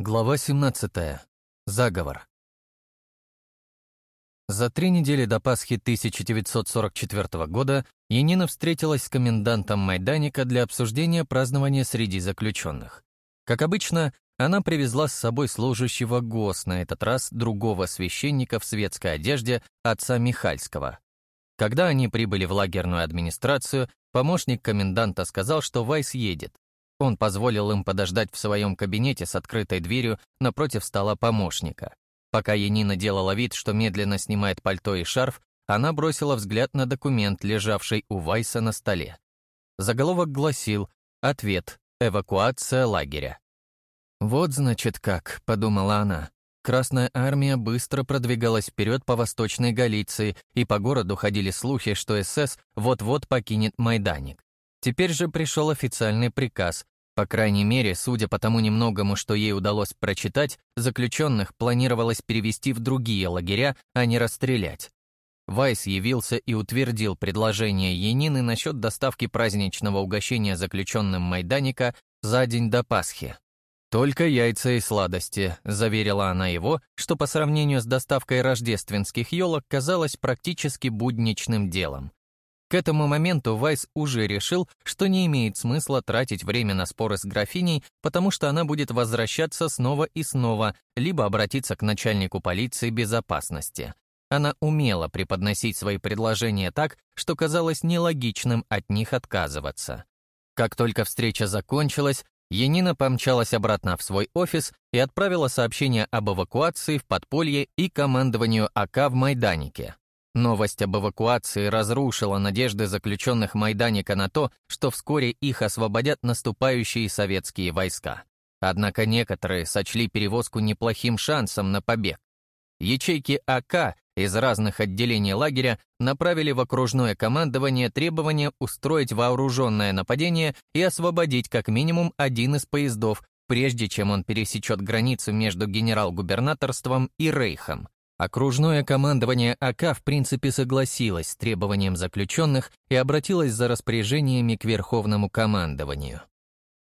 Глава 17. Заговор. За три недели до Пасхи 1944 года Янина встретилась с комендантом Майданика для обсуждения празднования среди заключенных. Как обычно, она привезла с собой служащего ГОС, на этот раз другого священника в светской одежде, отца Михальского. Когда они прибыли в лагерную администрацию, помощник коменданта сказал, что Вайс едет, он позволил им подождать в своем кабинете с открытой дверью напротив стола помощника. Пока Янина делала вид, что медленно снимает пальто и шарф, она бросила взгляд на документ, лежавший у Вайса на столе. Заголовок гласил «Ответ. Эвакуация лагеря». «Вот, значит, как», — подумала она. Красная армия быстро продвигалась вперед по Восточной Галиции, и по городу ходили слухи, что СС вот-вот покинет Майданик. Теперь же пришел официальный приказ. По крайней мере, судя по тому немногому, что ей удалось прочитать, заключенных планировалось перевести в другие лагеря, а не расстрелять. Вайс явился и утвердил предложение Янины насчет доставки праздничного угощения заключенным Майданика за день до Пасхи. «Только яйца и сладости», — заверила она его, что по сравнению с доставкой рождественских елок казалось практически будничным делом. К этому моменту Вайс уже решил, что не имеет смысла тратить время на споры с графиней, потому что она будет возвращаться снова и снова, либо обратиться к начальнику полиции безопасности. Она умела преподносить свои предложения так, что казалось нелогичным от них отказываться. Как только встреча закончилась, Янина помчалась обратно в свой офис и отправила сообщение об эвакуации в подполье и командованию АК в Майданике. Новость об эвакуации разрушила надежды заключенных Майданика на то, что вскоре их освободят наступающие советские войска. Однако некоторые сочли перевозку неплохим шансом на побег. Ячейки АК из разных отделений лагеря направили в окружное командование требование устроить вооруженное нападение и освободить как минимум один из поездов, прежде чем он пересечет границу между генерал-губернаторством и Рейхом. Окружное командование АК в принципе согласилось с требованием заключенных и обратилось за распоряжениями к Верховному командованию.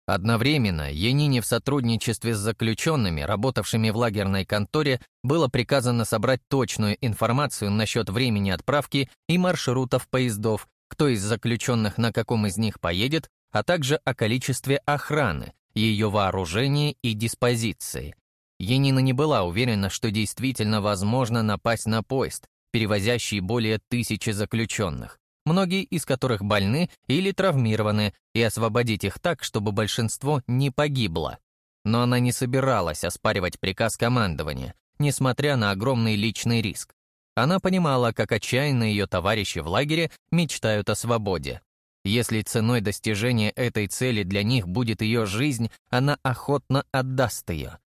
Одновременно Янине в сотрудничестве с заключенными, работавшими в лагерной конторе, было приказано собрать точную информацию насчет времени отправки и маршрутов поездов, кто из заключенных на каком из них поедет, а также о количестве охраны, ее вооружении и диспозиции, Енина не была уверена, что действительно возможно напасть на поезд, перевозящий более тысячи заключенных, многие из которых больны или травмированы, и освободить их так, чтобы большинство не погибло. Но она не собиралась оспаривать приказ командования, несмотря на огромный личный риск. Она понимала, как отчаянно ее товарищи в лагере мечтают о свободе. Если ценой достижения этой цели для них будет ее жизнь, она охотно отдаст ее.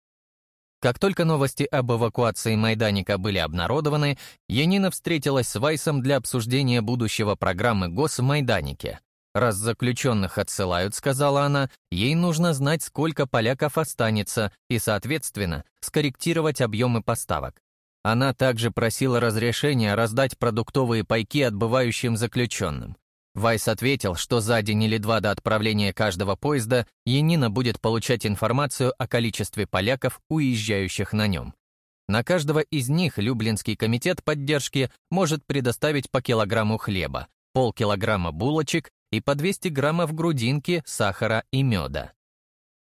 Как только новости об эвакуации Майданика были обнародованы, Янина встретилась с Вайсом для обсуждения будущего программы ГОС в Майданике. «Раз заключенных отсылают», — сказала она, «ей нужно знать, сколько поляков останется, и, соответственно, скорректировать объемы поставок». Она также просила разрешения раздать продуктовые пайки отбывающим заключенным. Вайс ответил, что за день или два до отправления каждого поезда Янина будет получать информацию о количестве поляков, уезжающих на нем. На каждого из них Люблинский комитет поддержки может предоставить по килограмму хлеба, полкилограмма булочек и по 200 граммов грудинки, сахара и меда.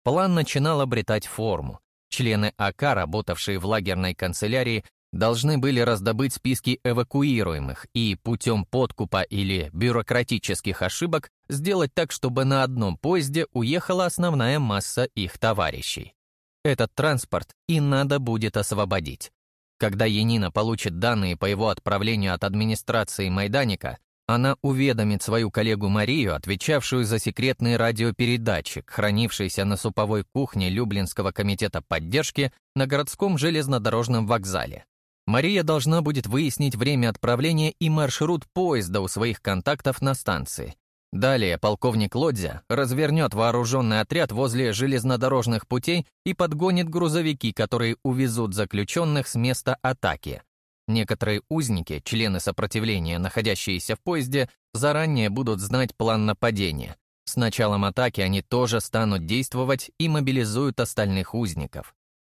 План начинал обретать форму. Члены АК, работавшие в лагерной канцелярии, должны были раздобыть списки эвакуируемых и путем подкупа или бюрократических ошибок сделать так, чтобы на одном поезде уехала основная масса их товарищей. Этот транспорт и надо будет освободить. Когда Янина получит данные по его отправлению от администрации Майданика, она уведомит свою коллегу Марию, отвечавшую за секретный радиопередатчик, хранившийся на суповой кухне Люблинского комитета поддержки на городском железнодорожном вокзале. Мария должна будет выяснить время отправления и маршрут поезда у своих контактов на станции. Далее полковник Лодзя развернет вооруженный отряд возле железнодорожных путей и подгонит грузовики, которые увезут заключенных с места атаки. Некоторые узники, члены сопротивления, находящиеся в поезде, заранее будут знать план нападения. С началом атаки они тоже станут действовать и мобилизуют остальных узников.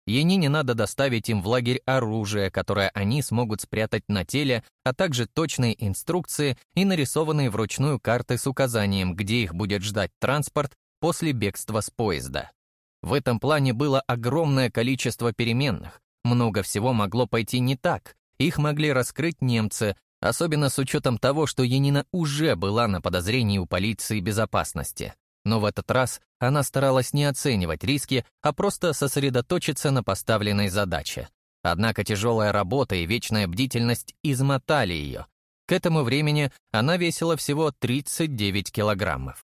Янине надо доставить им в лагерь оружие, которое они смогут спрятать на теле, а также точные инструкции и нарисованные вручную карты с указанием, где их будет ждать транспорт после бегства с поезда. В этом плане было огромное количество переменных. Много всего могло пойти не так. Их могли раскрыть немцы, особенно с учетом того, что Янина уже была на подозрении у полиции безопасности. Но в этот раз она старалась не оценивать риски, а просто сосредоточиться на поставленной задаче. Однако тяжелая работа и вечная бдительность измотали ее. К этому времени она весила всего 39 килограммов.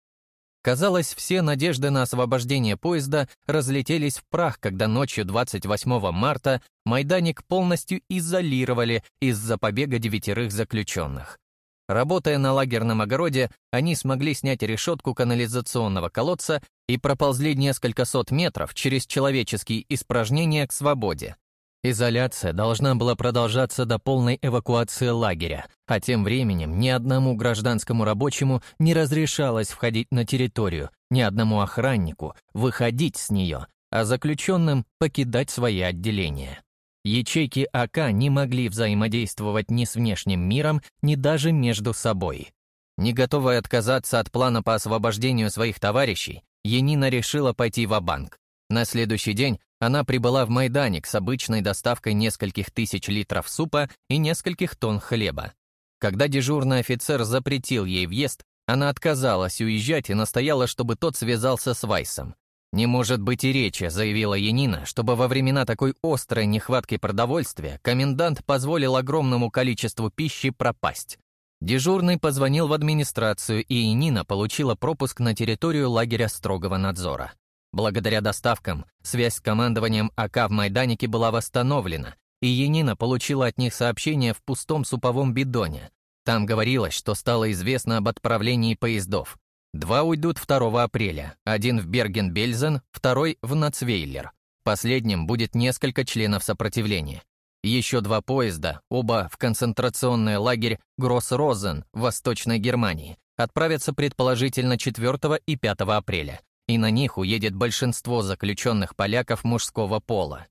Казалось, все надежды на освобождение поезда разлетелись в прах, когда ночью 28 марта Майданик полностью изолировали из-за побега девятерых заключенных. Работая на лагерном огороде, они смогли снять решетку канализационного колодца и проползли несколько сот метров через человеческие испражнения к свободе. Изоляция должна была продолжаться до полной эвакуации лагеря, а тем временем ни одному гражданскому рабочему не разрешалось входить на территорию, ни одному охраннику выходить с нее, а заключенным покидать свои отделения. Ячейки АК не могли взаимодействовать ни с внешним миром, ни даже между собой. Не готовая отказаться от плана по освобождению своих товарищей, Енина решила пойти в банк На следующий день она прибыла в Майданик с обычной доставкой нескольких тысяч литров супа и нескольких тонн хлеба. Когда дежурный офицер запретил ей въезд, она отказалась уезжать и настояла, чтобы тот связался с Вайсом. «Не может быть и речи», — заявила Янина, чтобы во времена такой острой нехватки продовольствия комендант позволил огромному количеству пищи пропасть. Дежурный позвонил в администрацию, и Янина получила пропуск на территорию лагеря строгого надзора. Благодаря доставкам, связь с командованием АК в Майданике была восстановлена, и Янина получила от них сообщение в пустом суповом бидоне. Там говорилось, что стало известно об отправлении поездов. Два уйдут 2 апреля, один в Берген-Бельзен, второй в Нацвейлер. Последним будет несколько членов сопротивления. Еще два поезда, оба в концентрационный лагерь Гросс-Розен в Восточной Германии, отправятся предположительно 4 и 5 апреля, и на них уедет большинство заключенных поляков мужского пола.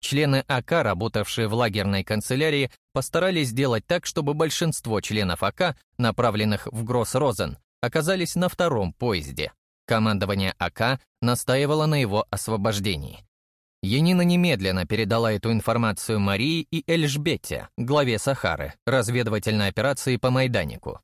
Члены АК, работавшие в лагерной канцелярии, постарались сделать так, чтобы большинство членов АК, направленных в Гросс-Розен, оказались на втором поезде. Командование АК настаивало на его освобождении. Янина немедленно передала эту информацию Марии и Эльжбете, главе Сахары, разведывательной операции по Майданику.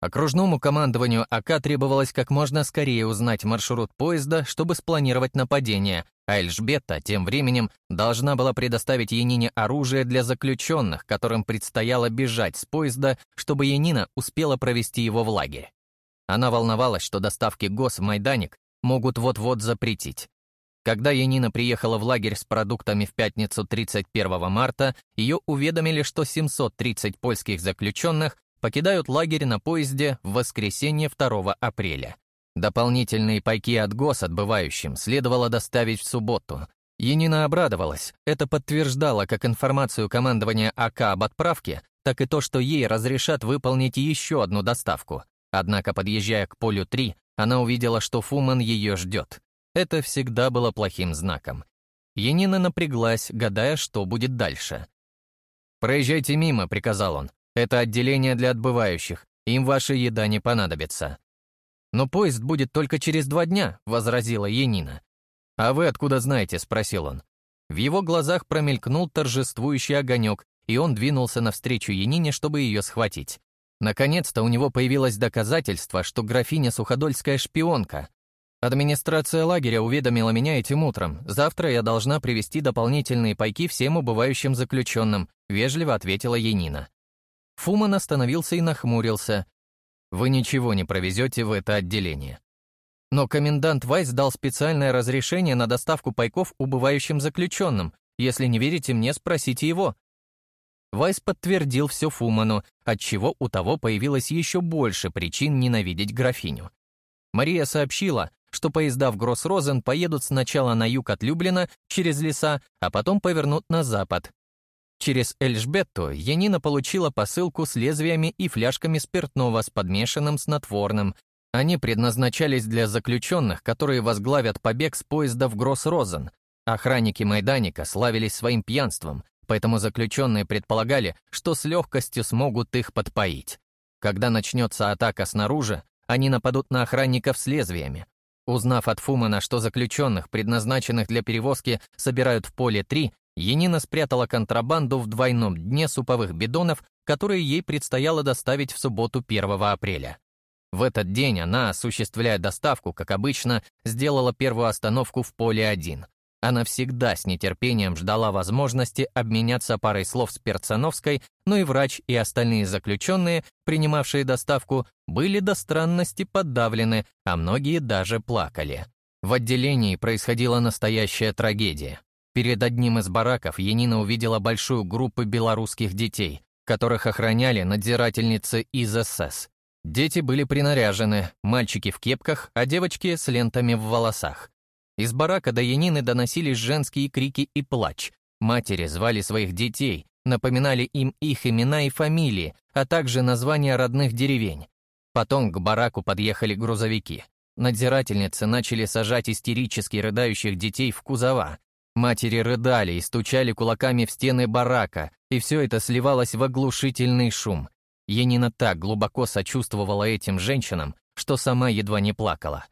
Окружному командованию АК требовалось как можно скорее узнать маршрут поезда, чтобы спланировать нападение, а Эльжбета тем временем должна была предоставить Янине оружие для заключенных, которым предстояло бежать с поезда, чтобы Янина успела провести его в лагерь. Она волновалась, что доставки ГОС в Майданик могут вот-вот запретить. Когда Янина приехала в лагерь с продуктами в пятницу 31 марта, ее уведомили, что 730 польских заключенных покидают лагерь на поезде в воскресенье 2 апреля. Дополнительные пайки от ГОС отбывающим следовало доставить в субботу. Янина обрадовалась. Это подтверждало как информацию командования АК об отправке, так и то, что ей разрешат выполнить еще одну доставку. Однако, подъезжая к полю 3, она увидела, что Фуман ее ждет. Это всегда было плохим знаком. Енина напряглась, гадая, что будет дальше. «Проезжайте мимо», — приказал он. «Это отделение для отбывающих. Им ваша еда не понадобится». «Но поезд будет только через два дня», — возразила Енина. «А вы откуда знаете?» — спросил он. В его глазах промелькнул торжествующий огонек, и он двинулся навстречу Янине, чтобы ее схватить. Наконец-то у него появилось доказательство, что графиня Суходольская шпионка. Администрация лагеря уведомила меня этим утром. Завтра я должна привезти дополнительные пайки всем убывающим заключенным, вежливо ответила Янина. Фуман остановился и нахмурился. Вы ничего не провезете в это отделение. Но комендант Вайс дал специальное разрешение на доставку пайков убывающим заключенным. Если не верите мне, спросите его. Вайс подтвердил все Фуману, отчего у того появилось еще больше причин ненавидеть графиню. Мария сообщила, что поезда в Гросс-Розен поедут сначала на юг от Люблина, через леса, а потом повернут на запад. Через Эльжбетту Янина получила посылку с лезвиями и фляжками спиртного с подмешанным снотворным. Они предназначались для заключенных, которые возглавят побег с поезда в Гросс-Розен, Охранники Майданика славились своим пьянством, поэтому заключенные предполагали, что с легкостью смогут их подпоить. Когда начнется атака снаружи, они нападут на охранников с лезвиями. Узнав от Фумана, что заключенных, предназначенных для перевозки, собирают в поле 3, Енина спрятала контрабанду в двойном дне суповых бидонов, которые ей предстояло доставить в субботу 1 апреля. В этот день она, осуществляя доставку, как обычно, сделала первую остановку в поле 1. Она всегда с нетерпением ждала возможности обменяться парой слов с Перцановской, но и врач и остальные заключенные, принимавшие доставку, были до странности подавлены, а многие даже плакали. В отделении происходила настоящая трагедия. Перед одним из бараков Янина увидела большую группу белорусских детей, которых охраняли надзирательницы из СС. Дети были принаряжены, мальчики в кепках, а девочки с лентами в волосах. Из барака до Янины доносились женские крики и плач. Матери звали своих детей, напоминали им их имена и фамилии, а также названия родных деревень. Потом к бараку подъехали грузовики. Надзирательницы начали сажать истерически рыдающих детей в кузова. Матери рыдали и стучали кулаками в стены барака, и все это сливалось в оглушительный шум. Янина так глубоко сочувствовала этим женщинам, что сама едва не плакала.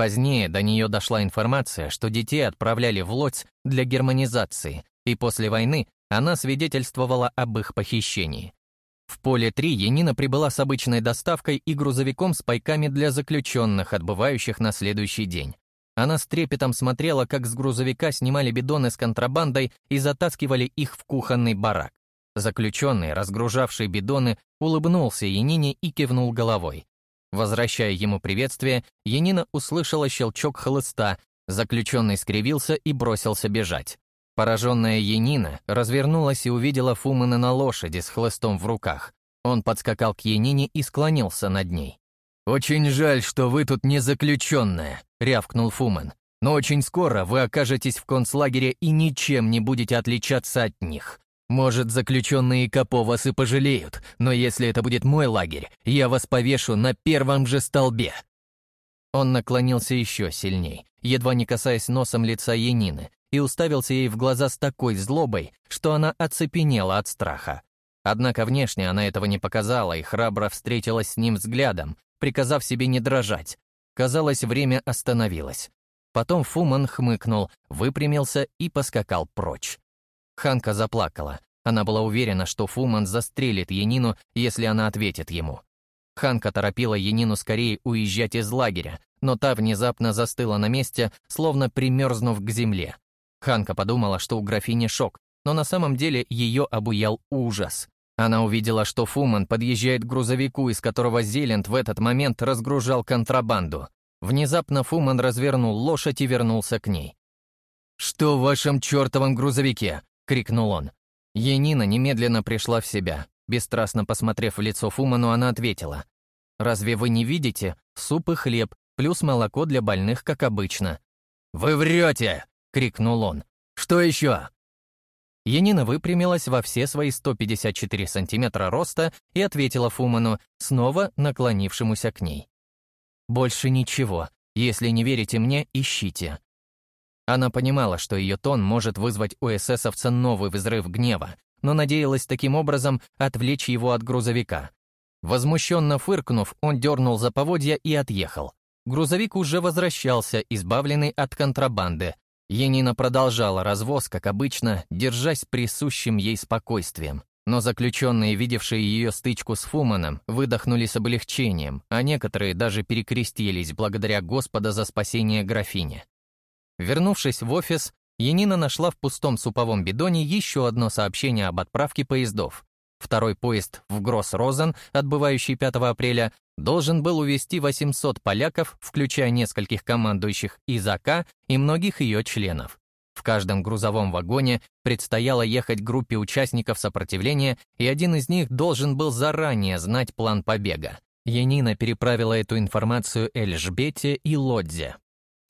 Позднее до нее дошла информация, что детей отправляли в Лодзь для германизации, и после войны она свидетельствовала об их похищении. В поле 3 Янина прибыла с обычной доставкой и грузовиком с пайками для заключенных, отбывающих на следующий день. Она с трепетом смотрела, как с грузовика снимали бидоны с контрабандой и затаскивали их в кухонный барак. Заключенный, разгружавший бидоны, улыбнулся Янине и кивнул головой. Возвращая ему приветствие, Янина услышала щелчок хлыста, заключенный скривился и бросился бежать. Пораженная Янина развернулась и увидела Фумана на лошади с хлыстом в руках. Он подскакал к Янине и склонился над ней. «Очень жаль, что вы тут не заключенная», — рявкнул Фуман. «Но очень скоро вы окажетесь в концлагере и ничем не будете отличаться от них. Может, заключенные Капо вас и пожалеют, но если это будет мой лагерь, я вас повешу на первом же столбе». Он наклонился еще сильней, едва не касаясь носом лица Янины, и уставился ей в глаза с такой злобой, что она оцепенела от страха. Однако внешне она этого не показала и храбро встретилась с ним взглядом, приказав себе не дрожать. Казалось, время остановилось. Потом Фуман хмыкнул, выпрямился и поскакал прочь. Ханка заплакала. Она была уверена, что Фуман застрелит Янину, если она ответит ему. Ханка торопила Янину скорее уезжать из лагеря, но та внезапно застыла на месте, словно примерзнув к земле. Ханка подумала, что у графини шок, но на самом деле ее обуял ужас. Она увидела, что Фуман подъезжает к грузовику, из которого Зелент в этот момент разгружал контрабанду. Внезапно Фуман развернул лошадь и вернулся к ней. «Что в вашем чертовом грузовике?» Крикнул он. Енина немедленно пришла в себя. Бесстрастно посмотрев в лицо Фуману, она ответила. «Разве вы не видите? Суп и хлеб, плюс молоко для больных, как обычно». «Вы врете!» — крикнул он. «Что еще?» Енина выпрямилась во все свои 154 сантиметра роста и ответила Фуману, снова наклонившемуся к ней. «Больше ничего. Если не верите мне, ищите. Она понимала, что ее тон может вызвать у эсэсовца новый взрыв гнева, но надеялась таким образом отвлечь его от грузовика. Возмущенно фыркнув, он дернул за поводья и отъехал. Грузовик уже возвращался, избавленный от контрабанды. Енина продолжала развоз, как обычно, держась присущим ей спокойствием. Но заключенные, видевшие ее стычку с Фуманом, выдохнули с облегчением, а некоторые даже перекрестились благодаря Господа за спасение графини. Вернувшись в офис, Янина нашла в пустом суповом бидоне еще одно сообщение об отправке поездов. Второй поезд в Гросс-Розен, отбывающий 5 апреля, должен был увезти 800 поляков, включая нескольких командующих из АК и многих ее членов. В каждом грузовом вагоне предстояло ехать группе участников сопротивления, и один из них должен был заранее знать план побега. Янина переправила эту информацию Эльжбете и Лодзе,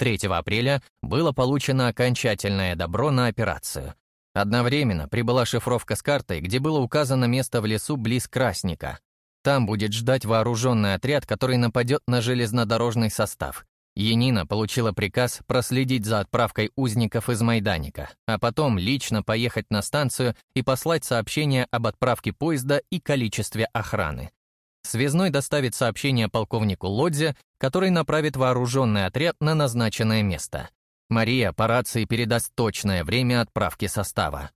3 апреля было получено окончательное добро на операцию. Одновременно прибыла шифровка с картой, где было указано место в лесу близ Красника. Там будет ждать вооруженный отряд, который нападет на железнодорожный состав. Янина получила приказ проследить за отправкой узников из Майданика, а потом лично поехать на станцию и послать сообщение об отправке поезда и количестве охраны. Связной доставит сообщение полковнику Лодзе, который направит вооруженный отряд на назначенное место. Мария по рации передаст точное время отправки состава.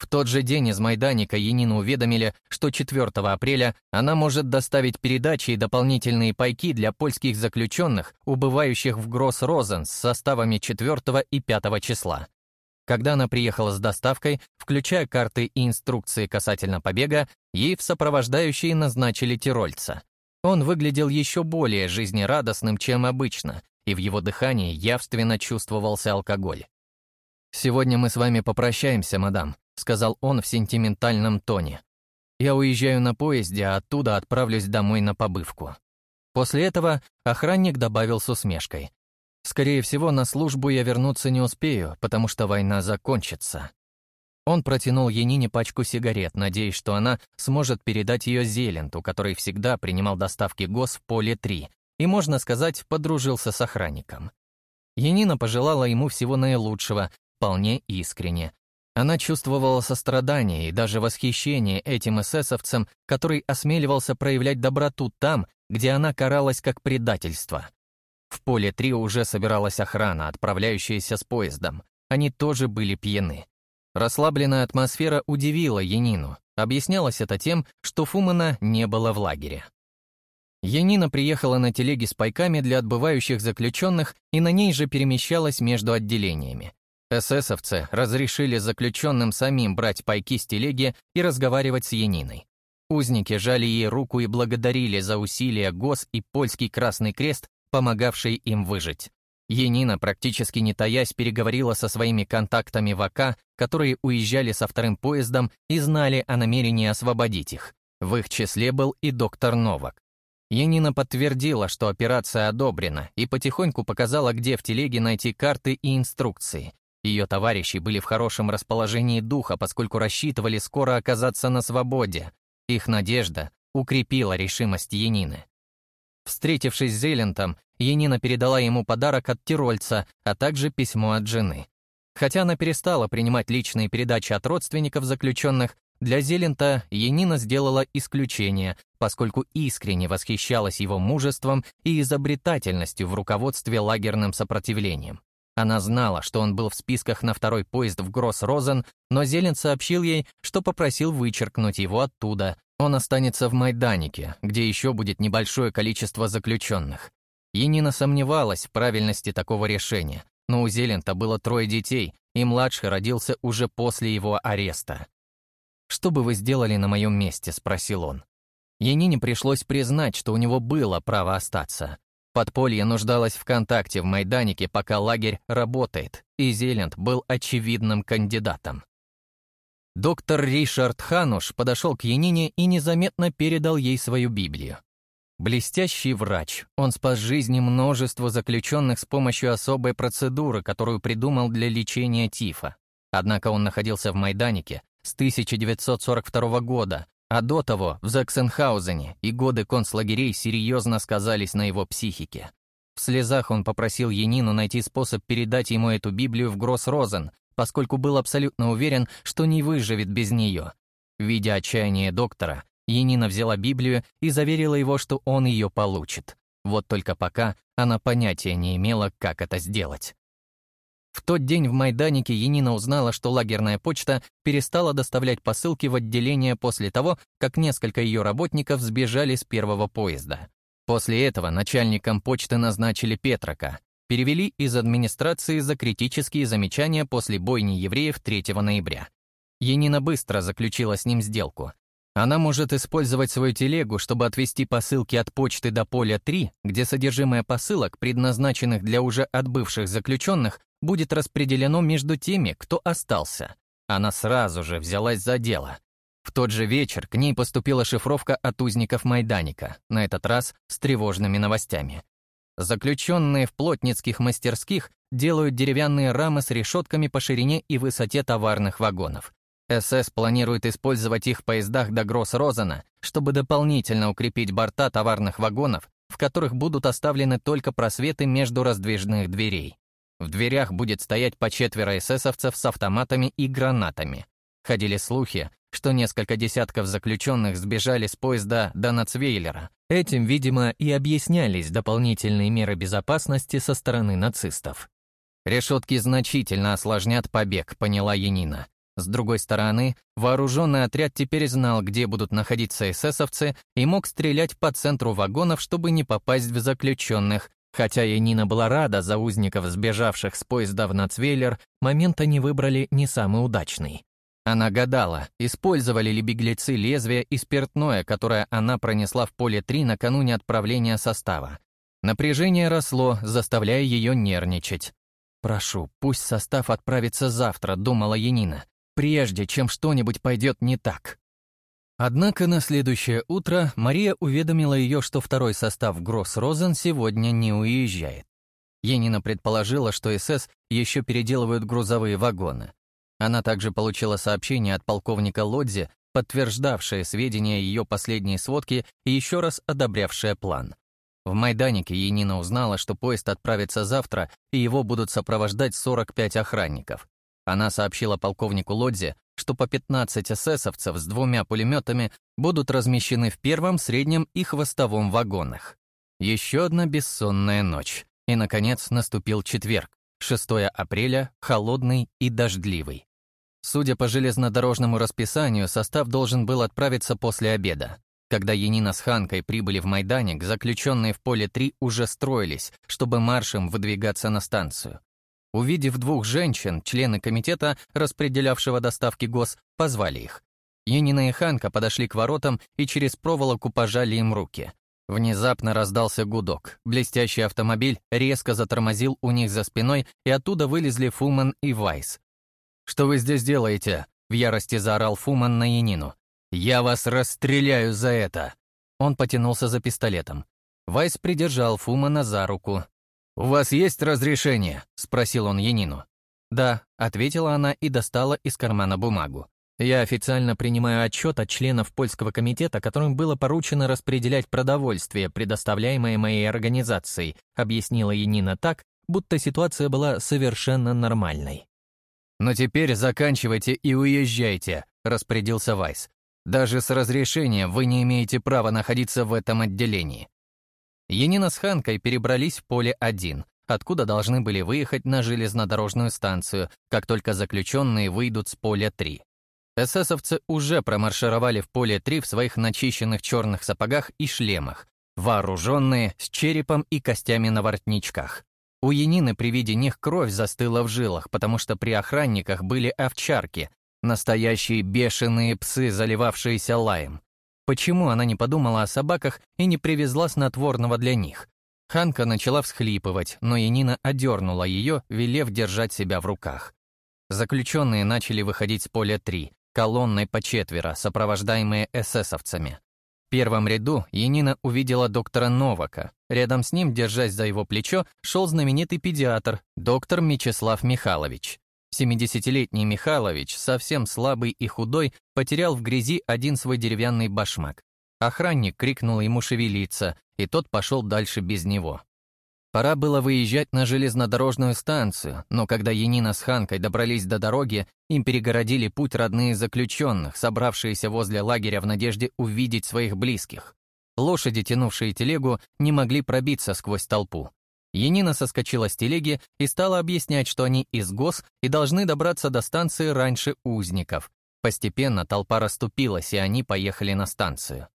В тот же день из Майданика Янину уведомили, что 4 апреля она может доставить передачи и дополнительные пайки для польских заключенных, убывающих в Гросс-Розен с составами 4 и 5 числа. Когда она приехала с доставкой, включая карты и инструкции касательно побега, ей в сопровождающие назначили тирольца. Он выглядел еще более жизнерадостным, чем обычно, и в его дыхании явственно чувствовался алкоголь. «Сегодня мы с вами попрощаемся, мадам», сказал он в сентиментальном тоне. «Я уезжаю на поезде, а оттуда отправлюсь домой на побывку». После этого охранник добавил с усмешкой. «Скорее всего, на службу я вернуться не успею, потому что война закончится». Он протянул Янине пачку сигарет, надеясь, что она сможет передать ее Зеленту, который всегда принимал доставки ГОС в поле 3, и, можно сказать, подружился с охранником. Янина пожелала ему всего наилучшего, вполне искренне, она чувствовала сострадание и даже восхищение этим эсэсовцем, который осмеливался проявлять доброту там, где она каралась как предательство. В поле 3 уже собиралась охрана, отправляющаяся с поездом. Они тоже были пьяны. Расслабленная атмосфера удивила Янину. Объяснялось это тем, что Фумана не было в лагере. Янина приехала на телеге с пайками для отбывающих заключенных и на ней же перемещалась между отделениями. Эсэсовцы разрешили заключенным самим брать пайки с телеги и разговаривать с Яниной. Узники жали ей руку и благодарили за усилия ГОС и Польский Красный Крест, помогавший им выжить. Янина, практически не таясь, переговорила со своими контактами в АК, которые уезжали со вторым поездом и знали о намерении освободить их. В их числе был и доктор Новак. Янина подтвердила, что операция одобрена, и потихоньку показала, где в телеге найти карты и инструкции. Ее товарищи были в хорошем расположении духа, поскольку рассчитывали скоро оказаться на свободе. Их надежда укрепила решимость Янины. Встретившись с Зелентом, Янина передала ему подарок от Тирольца, а также письмо от жены. Хотя она перестала принимать личные передачи от родственников заключенных, для Зелента Янина сделала исключение, поскольку искренне восхищалась его мужеством и изобретательностью в руководстве лагерным сопротивлением. Она знала, что он был в списках на второй поезд в Гросс-Розен, но Зелен сообщил ей, что попросил вычеркнуть его оттуда. Он останется в Майданике, где еще будет небольшое количество заключенных. Енина сомневалась в правильности такого решения, но у Зелента было трое детей, и младший родился уже после его ареста. «Что бы вы сделали на моем месте?» — спросил он. Енине пришлось признать, что у него было право остаться. Подполье нуждалось в контакте в Майданике, пока лагерь работает, и Зеланд был очевидным кандидатом. Доктор Ришард Хануш подошел к Янине и незаметно передал ей свою Библию. Блестящий врач, он спас жизни множества заключенных с помощью особой процедуры, которую придумал для лечения тифа. Однако он находился в Майданике с 1942 года, а до того в Заксенхаузене и годы концлагерей серьезно сказались на его психике. В слезах он попросил Янину найти способ передать ему эту Библию в Гросс-Розен, поскольку был абсолютно уверен, что не выживет без нее. Видя отчаяние доктора, Янина взяла Библию и заверила его, что он ее получит. Вот только пока она понятия не имела, как это сделать. В тот день в Майданике Янина узнала, что лагерная почта перестала доставлять посылки в отделение после того, как несколько ее работников сбежали с первого поезда. После этого начальником почты назначили Петрака, перевели из администрации за критические замечания после бойни евреев 3 ноября. Янина быстро заключила с ним сделку. Она может использовать свою телегу, чтобы отвезти посылки от почты до поля 3, где содержимое посылок, предназначенных для уже отбывших заключенных, будет распределено между теми, кто остался. Она сразу же взялась за дело. В тот же вечер к ней поступила шифровка от узников Майданика, на этот раз с тревожными новостями. Заключенные в плотницких мастерских делают деревянные рамы с решетками по ширине и высоте товарных вагонов. СС планирует использовать их в поездах до Гросс-Розена, чтобы дополнительно укрепить борта товарных вагонов в которых будут оставлены только просветы между раздвижных дверей. В дверях будет стоять по четверо эсэсовцев с автоматами и гранатами. Ходили слухи, что несколько десятков заключенных сбежали с поезда до Нацвейлера. Этим, видимо, и объяснялись дополнительные меры безопасности со стороны нацистов. Решетки значительно осложнят побег, поняла Янина. С другой стороны, вооруженный отряд теперь знал, где будут находиться эсэсовцы и мог стрелять по центру вагонов, чтобы не попасть в заключенных, Хотя Янина была рада за узников, сбежавших с поезда в Нацвейлер, момент они выбрали не самый удачный. Она гадала, использовали ли беглецы лезвие и спиртное, которое она пронесла в поле 3 накануне отправления состава. Напряжение росло, заставляя ее нервничать. «Прошу, пусть состав отправится завтра», — думала Янина, «прежде чем что-нибудь пойдет не так». Однако на следующее утро Мария уведомила ее, что второй состав Гросс-Розен сегодня не уезжает. Енина предположила, что СС еще переделывают грузовые вагоны. Она также получила сообщение от полковника Лодзи, подтверждавшее сведения ее последней сводки и еще раз одобрявшее план. В Майданике Енина узнала, что поезд отправится завтра, и его будут сопровождать 45 охранников. Она сообщила полковнику Лодзе, что по 15 эсэсовцев с двумя пулеметами будут размещены в первом, среднем и хвостовом вагонах. Еще одна бессонная ночь. И, наконец, наступил четверг, 6 апреля, холодный и дождливый. Судя по железнодорожному расписанию, состав должен был отправиться после обеда. Когда Янина с Ханкой прибыли в Майданик, заключенные в поле 3 уже строились, чтобы маршем выдвигаться на станцию. Увидев двух женщин, члены комитета, распределявшего доставки ГОС, позвали их. Енина и Ханка подошли к воротам и через проволоку пожали им руки. Внезапно раздался гудок. Блестящий автомобиль резко затормозил у них за спиной, и оттуда вылезли Фуман и Вайс. «Что вы здесь делаете?» — в ярости заорал Фуман на Янину. «Я вас расстреляю за это!» Он потянулся за пистолетом. Вайс придержал Фумана за руку, «У вас есть разрешение?» — спросил он Янину. «Да», — ответила она и достала из кармана бумагу. «Я официально принимаю отчет от членов польского комитета, которым было поручено распределять продовольствие, предоставляемое моей организацией», объяснила Янина так, будто ситуация была совершенно нормальной. «Но теперь заканчивайте и уезжайте», — распорядился Вайс. «Даже с разрешения вы не имеете права находиться в этом отделении. Янина с Ханкой перебрались в поле 1, откуда должны были выехать на железнодорожную станцию, как только заключенные выйдут с поля 3. Эсэсовцы уже промаршировали в поле 3 в своих начищенных черных сапогах и шлемах, вооруженные, с черепом и костями на воротничках. У Янины при виде них кровь застыла в жилах, потому что при охранниках были овчарки, настоящие бешеные псы, заливавшиеся лаем. Почему она не подумала о собаках и не привезла снотворного для них? Ханка начала всхлипывать, но Янина одернула ее, велев держать себя в руках. Заключенные начали выходить с поля 3, колонной по четверо, сопровождаемые эсэсовцами. Первом ряду Янина увидела доктора Новака. Рядом с ним, держась за его плечо, шел знаменитый педиатр, доктор Мечислав Михайлович. 70-летний Михайлович, совсем слабый и худой, потерял в грязи один свой деревянный башмак. Охранник крикнул ему шевелиться, и тот пошел дальше без него. Пора было выезжать на железнодорожную станцию, но когда Янина с Ханкой добрались до дороги, им перегородили путь родные заключенных, собравшиеся возле лагеря в надежде увидеть своих близких. Лошади, тянувшие телегу, не могли пробиться сквозь толпу. Енина соскочила с телеги и стала объяснять, что они из ГОС и должны добраться до станции раньше узников. Постепенно толпа расступилась, и они поехали на станцию.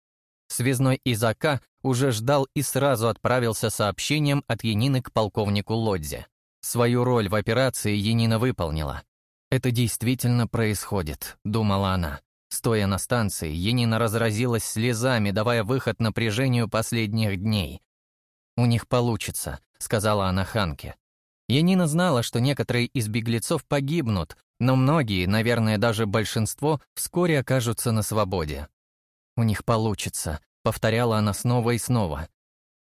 Связной из АК уже ждал и сразу отправился сообщением от Янины к полковнику Лодзе. Свою роль в операции Янина выполнила. «Это действительно происходит», — думала она. Стоя на станции, Янина разразилась слезами, давая выход напряжению последних дней. «У них получится сказала она Ханке. Янина знала, что некоторые из беглецов погибнут, но многие, наверное, даже большинство, вскоре окажутся на свободе. «У них получится», — повторяла она снова и снова.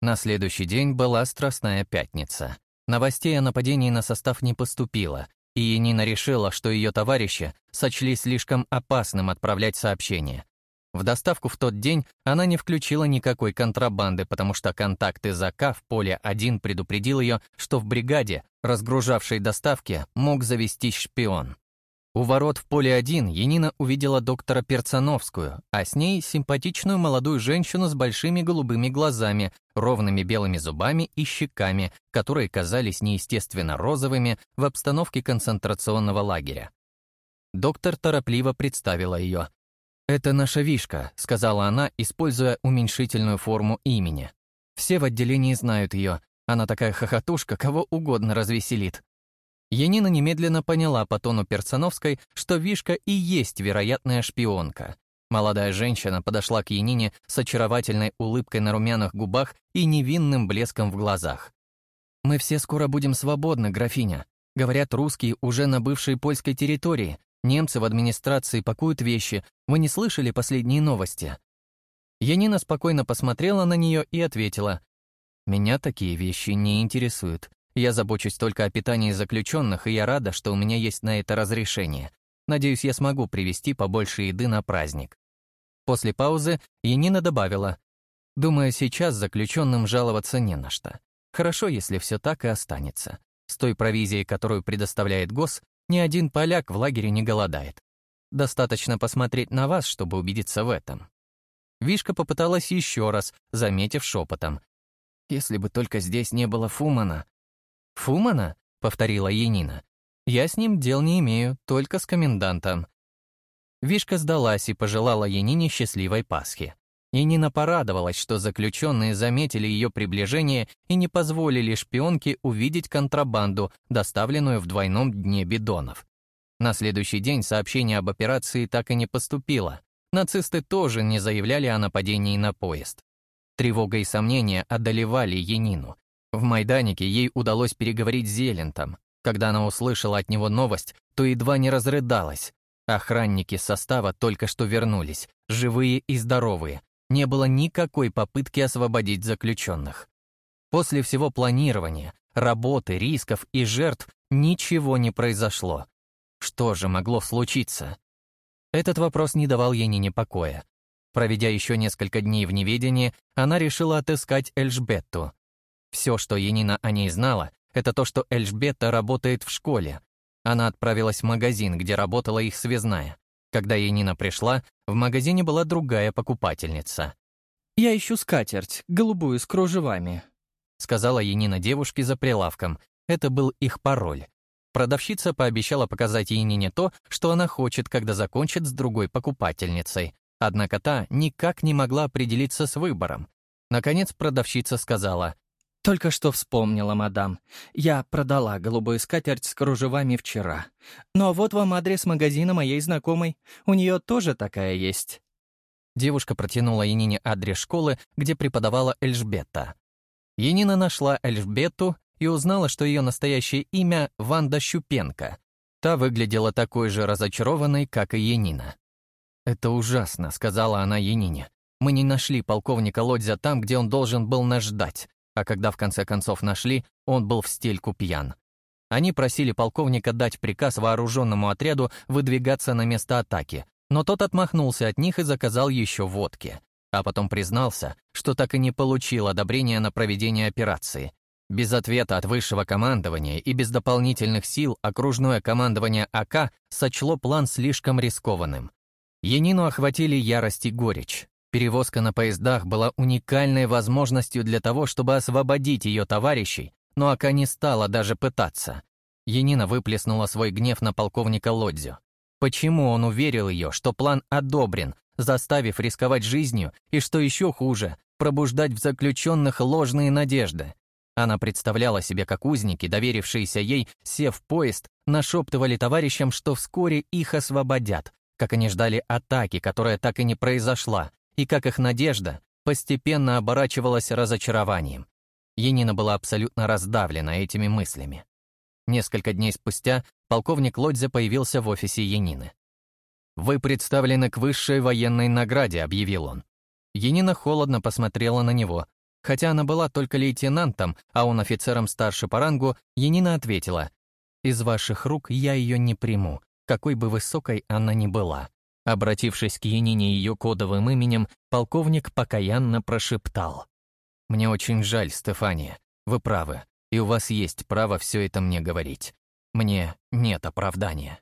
На следующий день была Страстная Пятница. Новостей о нападении на состав не поступило, и Янина решила, что ее товарищи сочли слишком опасным отправлять сообщение. В доставку в тот день она не включила никакой контрабанды, потому что контакт из АК в поле 1 предупредил ее, что в бригаде, разгружавшей доставки, мог завестись шпион. У ворот в поле 1 Янина увидела доктора Перцановскую, а с ней симпатичную молодую женщину с большими голубыми глазами, ровными белыми зубами и щеками, которые казались неестественно розовыми в обстановке концентрационного лагеря. Доктор торопливо представила ее. «Это наша Вишка», — сказала она, используя уменьшительную форму имени. «Все в отделении знают ее. Она такая хохотушка, кого угодно развеселит». Янина немедленно поняла по тону Персоновской, что Вишка и есть вероятная шпионка. Молодая женщина подошла к Янине с очаровательной улыбкой на румяных губах и невинным блеском в глазах. «Мы все скоро будем свободны, графиня. Говорят, русские уже на бывшей польской территории. Немцы в администрации пакуют вещи. Вы не слышали последние новости?» Янина спокойно посмотрела на нее и ответила. «Меня такие вещи не интересуют. Я забочусь только о питании заключенных, и я рада, что у меня есть на это разрешение. Надеюсь, я смогу привезти побольше еды на праздник. После паузы Янина добавила, «Думаю, сейчас заключенным жаловаться не на что. Хорошо, если все так и останется. С той провизией, которую предоставляет ГОС, ни один поляк в лагере не голодает. Достаточно посмотреть на вас, чтобы убедиться в этом». Вишка попыталась еще раз, заметив шепотом. «Если бы только здесь не было Фумана, «Фумана?» — повторила Янина. «Я с ним дел не имею, только с комендантом». Вишка сдалась и пожелала Янине счастливой Пасхи. Янина порадовалась, что заключенные заметили ее приближение и не позволили шпионке увидеть контрабанду, доставленную в двойном дне бидонов. На следующий день сообщение об операции так и не поступило. Нацисты тоже не заявляли о нападении на поезд. Тревога и сомнения одолевали Янину. В Майданике ей удалось переговорить с Зелентом. Когда она услышала от него новость, то едва не разрыдалась. Охранники состава только что вернулись, живые и здоровые. Не было никакой попытки освободить заключенных. После всего планирования, работы, рисков и жертв ничего не произошло. Что же могло случиться? Этот вопрос не давал ей ни покоя. Проведя еще несколько дней в неведении, она решила отыскать Эльжбетту. Все, что Янина о ней знала, это то, что Эльжбета работает в школе. Она отправилась в магазин, где работала их связная. Когда Янина пришла, в магазине была другая покупательница. «Я ищу скатерть, голубую с кружевами», сказала Янина девушке за прилавком. Это был их пароль. Продавщица пообещала показать Янине то, что она хочет, когда закончит с другой покупательницей. Однако та никак не могла определиться с выбором. Наконец продавщица сказала, «Только что вспомнила, мадам. Я продала голубую скатерть с кружевами вчера. Но вот вам адрес магазина моей знакомой. У нее тоже такая есть». Девушка протянула Янине адрес школы, где преподавала Эльжбета. Янина нашла Эльжбету и узнала, что ее настоящее имя — Ванда Щупенко. Та выглядела такой же разочарованной, как и Янина. «Это ужасно», — сказала она Янине. «Мы не нашли полковника Лодзя там, где он должен был нас ждать а когда в конце концов нашли, он был в стельку пьян. Они просили полковника дать приказ вооруженному отряду выдвигаться на место атаки, но тот отмахнулся от них и заказал еще водки. А потом признался, что так и не получил одобрения на проведение операции. Без ответа от высшего командования и без дополнительных сил окружное командование АК сочло план слишком рискованным. Янину охватили ярость и горечь. Перевозка на поездах была уникальной возможностью для того, чтобы освободить ее товарищей, но Ака не стала даже пытаться. Янина выплеснула свой гнев на полковника Лодзю. Почему он уверил ее, что план одобрен, заставив рисковать жизнью, и что еще хуже, пробуждать в заключенных ложные надежды? Она представляла себе, как узники, доверившиеся ей, сев в поезд, нашептывали товарищам, что вскоре их освободят, как они ждали атаки, которая так и не произошла, и как их надежда постепенно оборачивалась разочарованием. Енина была абсолютно раздавлена этими мыслями. Несколько дней спустя полковник Лодзе появился в офисе Янины. «Вы представлены к высшей военной награде», — объявил он. Енина холодно посмотрела на него. Хотя она была только лейтенантом, а он офицером старше по рангу, Енина ответила, «Из ваших рук я ее не приму, какой бы высокой она ни была. Обратившись к Янине ее кодовым именем, полковник покаянно прошептал. «Мне очень жаль, Стефания. Вы правы, и у вас есть право все это мне говорить. Мне нет оправдания».